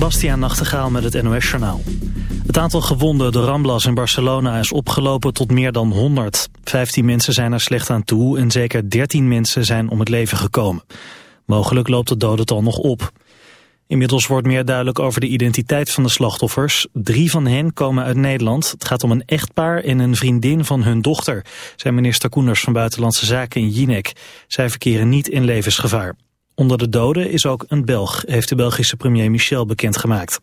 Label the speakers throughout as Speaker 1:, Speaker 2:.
Speaker 1: Bastiaan Nachtegaal met het NOS-journaal. Het aantal gewonden door Ramblas in Barcelona is opgelopen tot meer dan 100. 15 mensen zijn er slecht aan toe en zeker 13 mensen zijn om het leven gekomen. Mogelijk loopt het dodental nog op. Inmiddels wordt meer duidelijk over de identiteit van de slachtoffers. Drie van hen komen uit Nederland. Het gaat om een echtpaar en een vriendin van hun dochter, zei minister Koenders van Buitenlandse Zaken in Jinek. Zij verkeren niet in levensgevaar. Onder de doden is ook een Belg, heeft de Belgische premier Michel bekendgemaakt.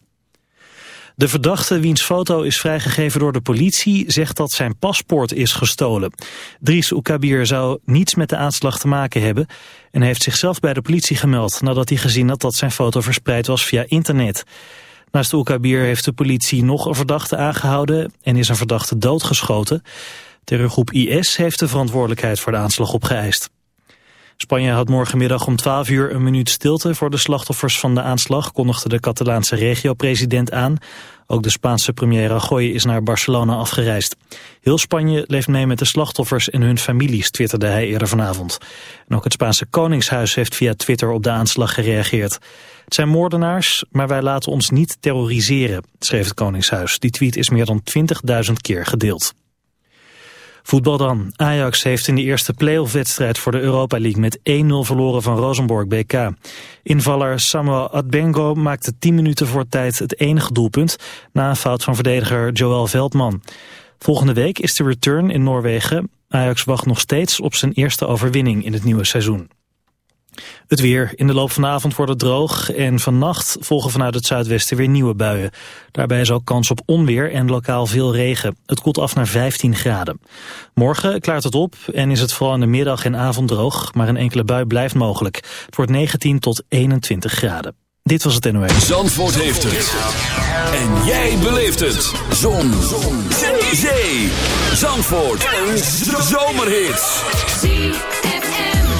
Speaker 1: De verdachte, wiens foto is vrijgegeven door de politie, zegt dat zijn paspoort is gestolen. Dries Oekabir zou niets met de aanslag te maken hebben en heeft zichzelf bij de politie gemeld nadat hij gezien had dat zijn foto verspreid was via internet. Naast Oekabir heeft de politie nog een verdachte aangehouden en is een verdachte doodgeschoten. Terrorgroep IS heeft de verantwoordelijkheid voor de aanslag opgeëist. Spanje had morgenmiddag om 12 uur een minuut stilte voor de slachtoffers van de aanslag, kondigde de Catalaanse regio-president aan. Ook de Spaanse premier Rajoy is naar Barcelona afgereisd. Heel Spanje leeft mee met de slachtoffers en hun families, twitterde hij eerder vanavond. En ook het Spaanse Koningshuis heeft via Twitter op de aanslag gereageerd. Het zijn moordenaars, maar wij laten ons niet terroriseren, schreef het Koningshuis. Die tweet is meer dan 20.000 keer gedeeld. Voetbal dan. Ajax heeft in de eerste playoff-wedstrijd voor de Europa League met 1-0 verloren van Rosenborg BK. Invaller Samuel Adbengo maakte 10 minuten voor tijd het enige doelpunt na een fout van verdediger Joël Veldman. Volgende week is de return in Noorwegen. Ajax wacht nog steeds op zijn eerste overwinning in het nieuwe seizoen. Het weer. In de loop van avond wordt het droog en vannacht volgen vanuit het zuidwesten weer nieuwe buien. Daarbij is ook kans op onweer en lokaal veel regen. Het koelt af naar 15 graden. Morgen klaart het op en is het vooral in de middag en avond droog, maar een enkele bui blijft mogelijk. Het wordt 19 tot 21 graden. Dit was het NOS.
Speaker 2: Zandvoort heeft het. En jij beleeft het. Zon. Zon. Zee. Zandvoort. Een zomerhit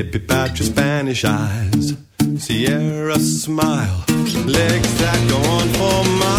Speaker 3: Hippie pat your Spanish eyes. Sierra smile. Legs that go on for miles.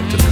Speaker 3: time to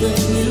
Speaker 4: bring you.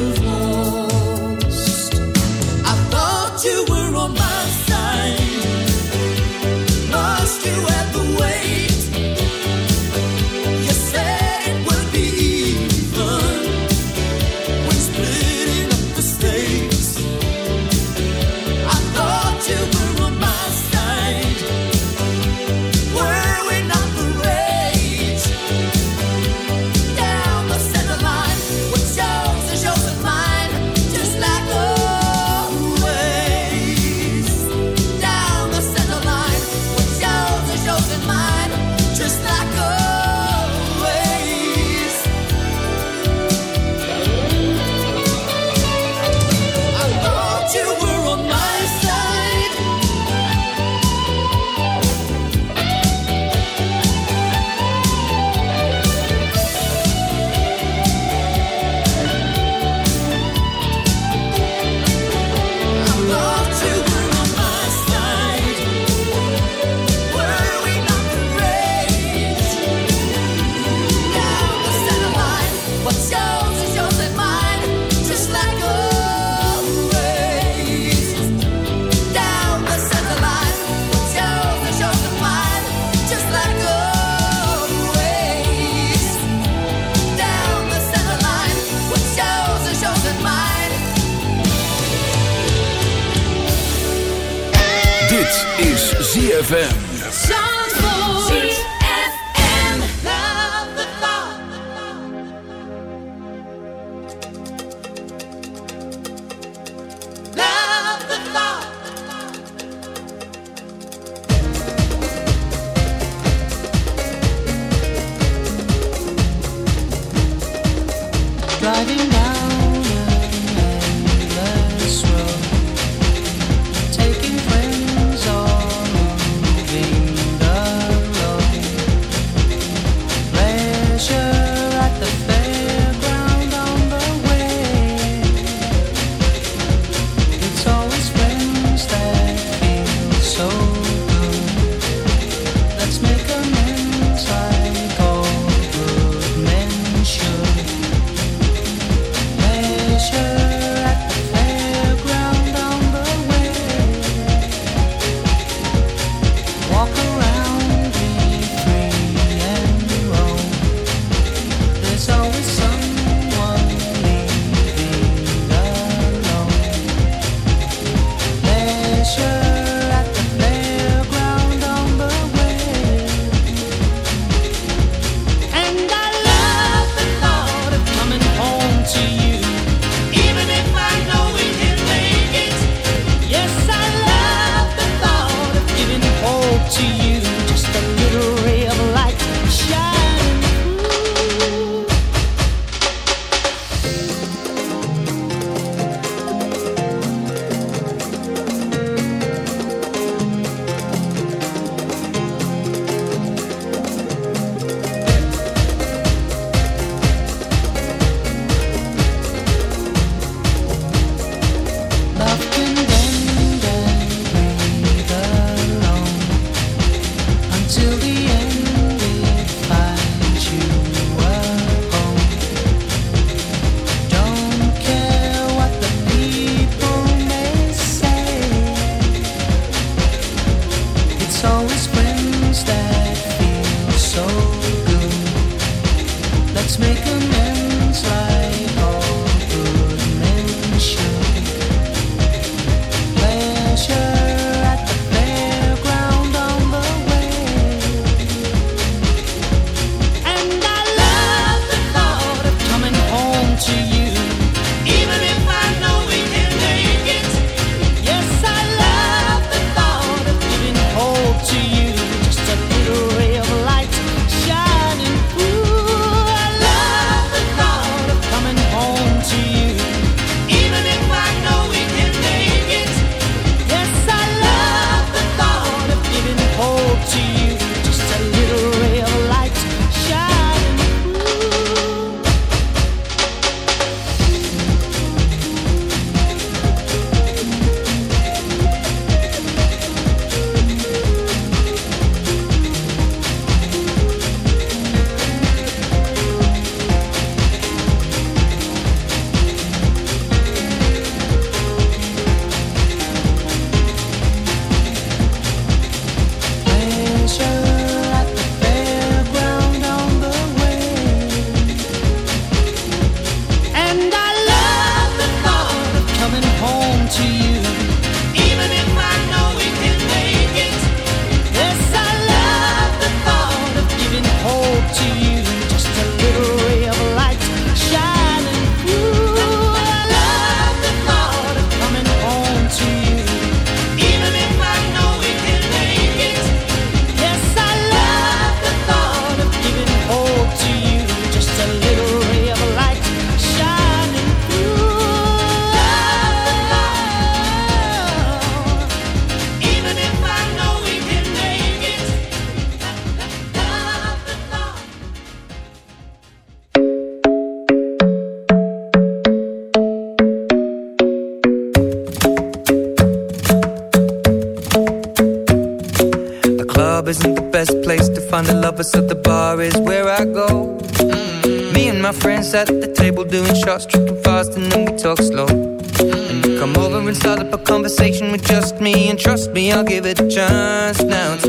Speaker 4: fast, tripping fast, and then we talk slow. And you come over and start up a conversation with just me, and trust me, I'll give it a chance now.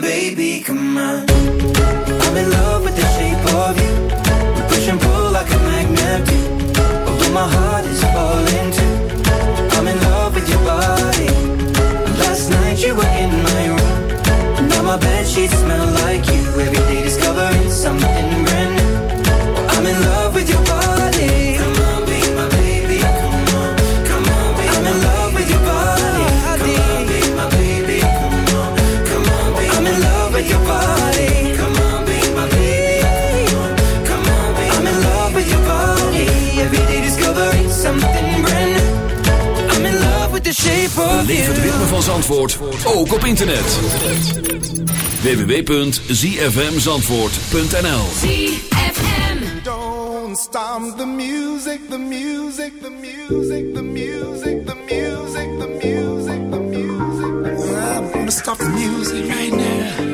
Speaker 5: Baby. Come on. I'm in love
Speaker 2: Beleef het ritme van Zandvoort, ook op internet. www.zfmzandvoort.nl
Speaker 6: Don't stop the music, the music, the music, the music, the music, the music, the music. I'm gonna stop the music right now.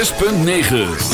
Speaker 6: 106.9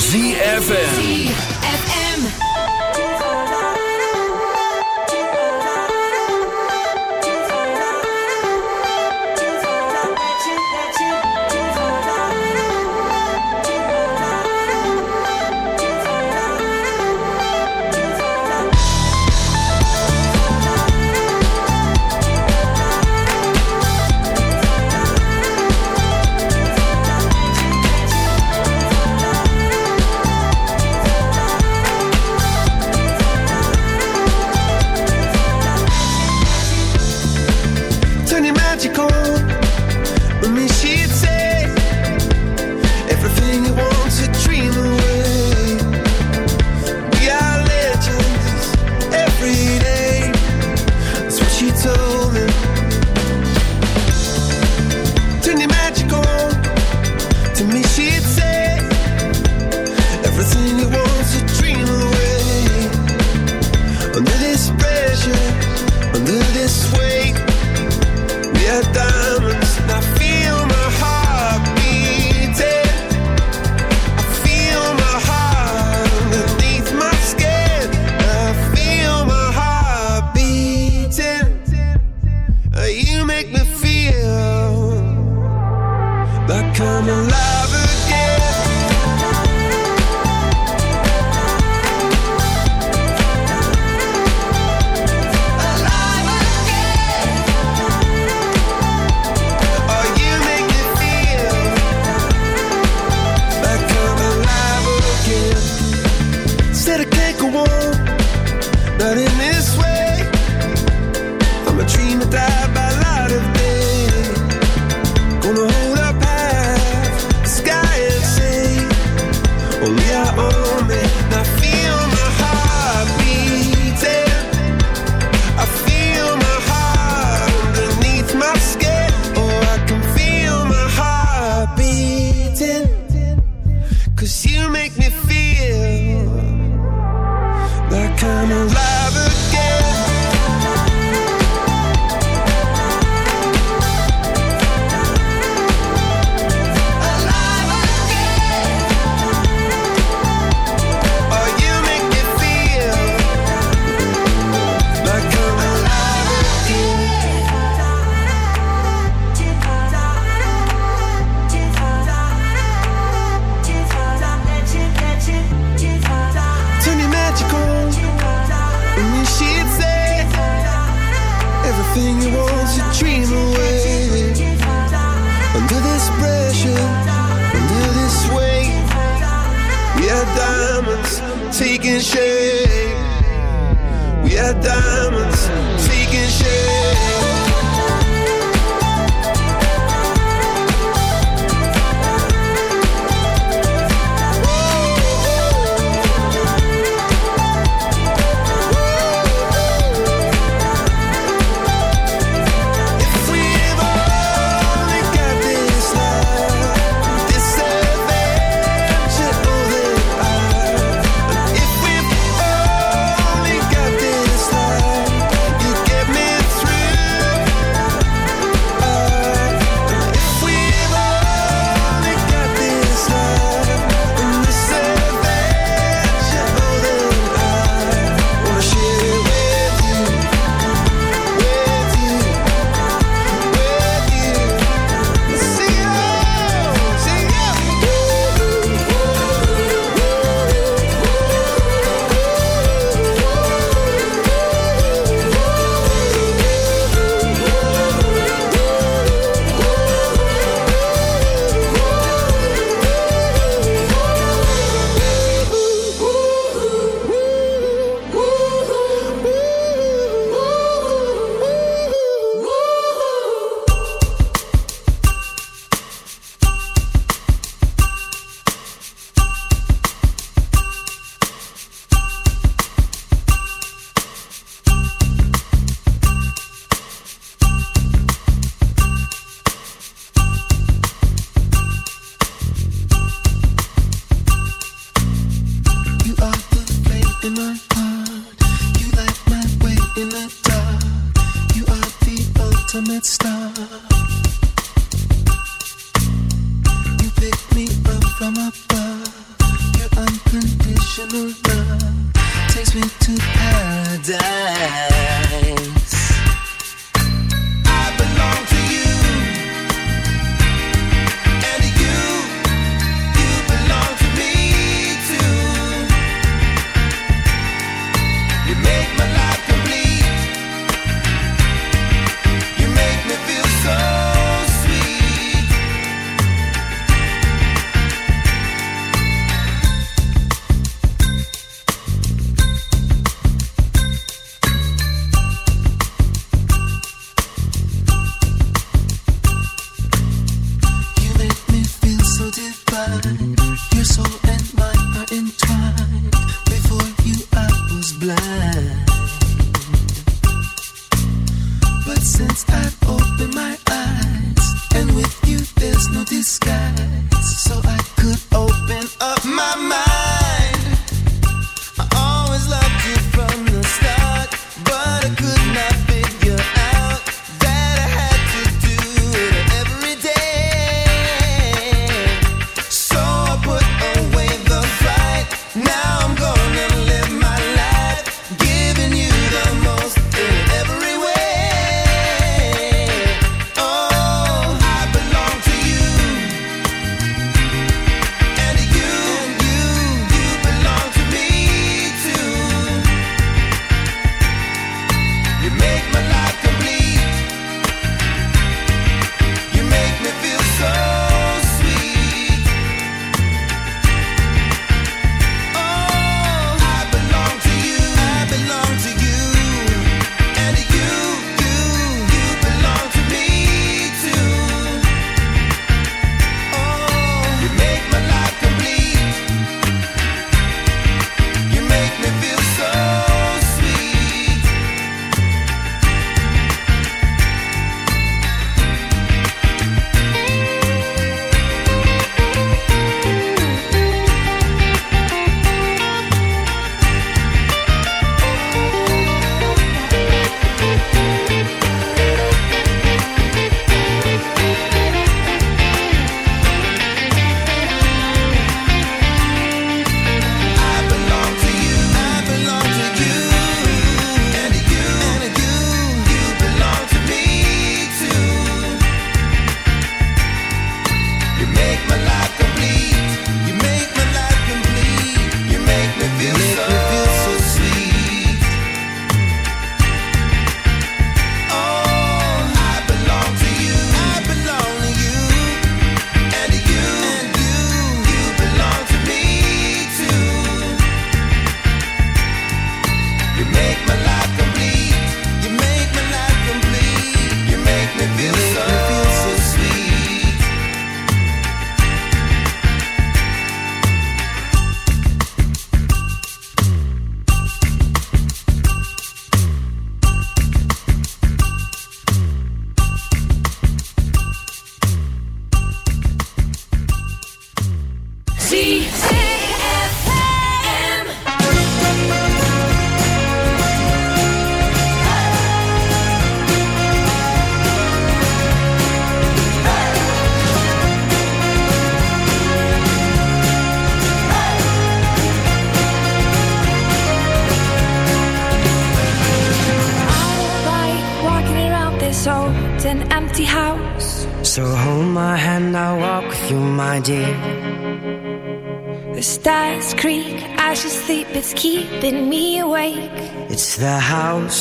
Speaker 7: since that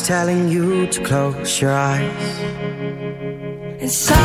Speaker 8: telling you to close your eyes. So